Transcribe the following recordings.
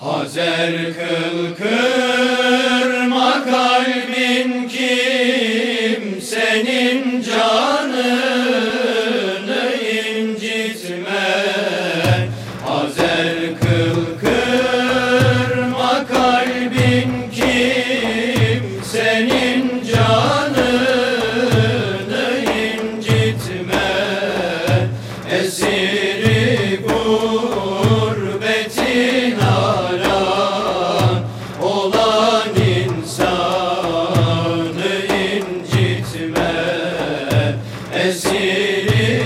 Hazer kıl kırma kalbimi Yeah. it.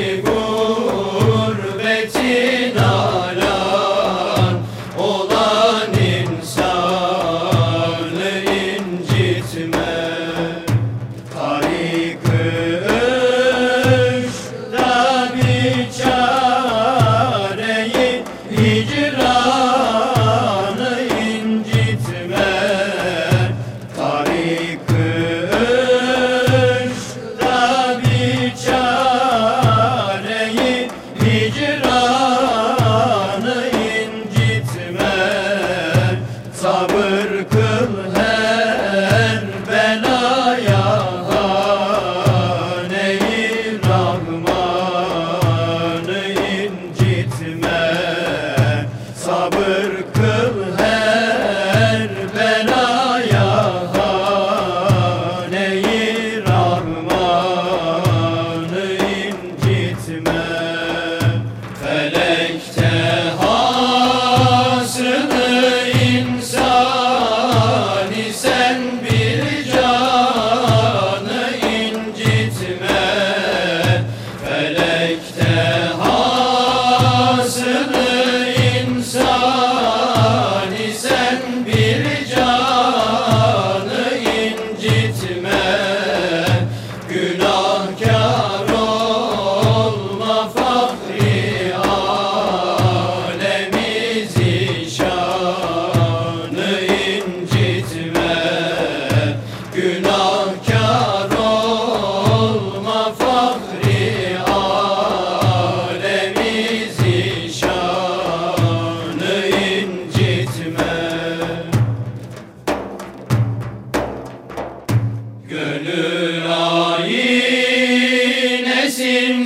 Mülayine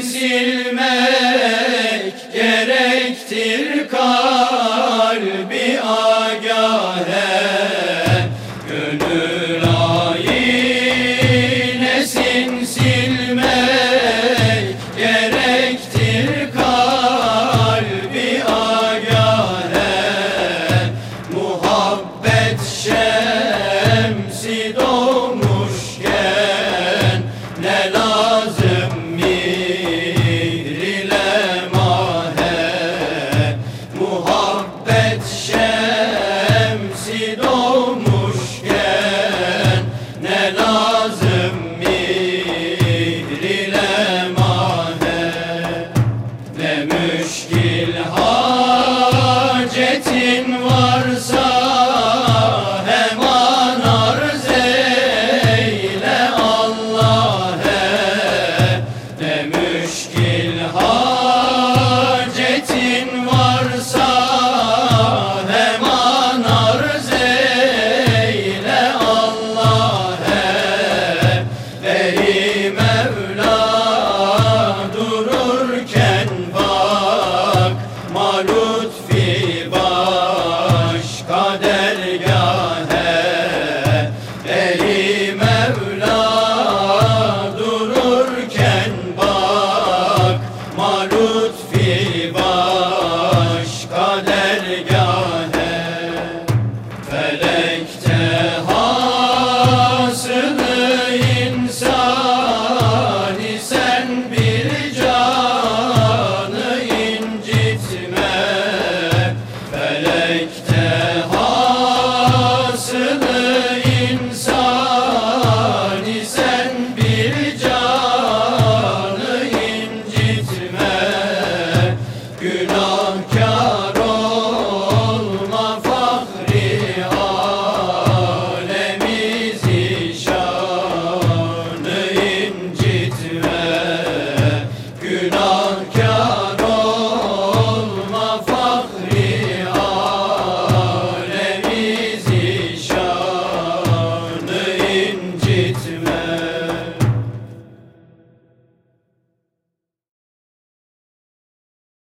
silmek gerektir kalbi agahe. Kahkah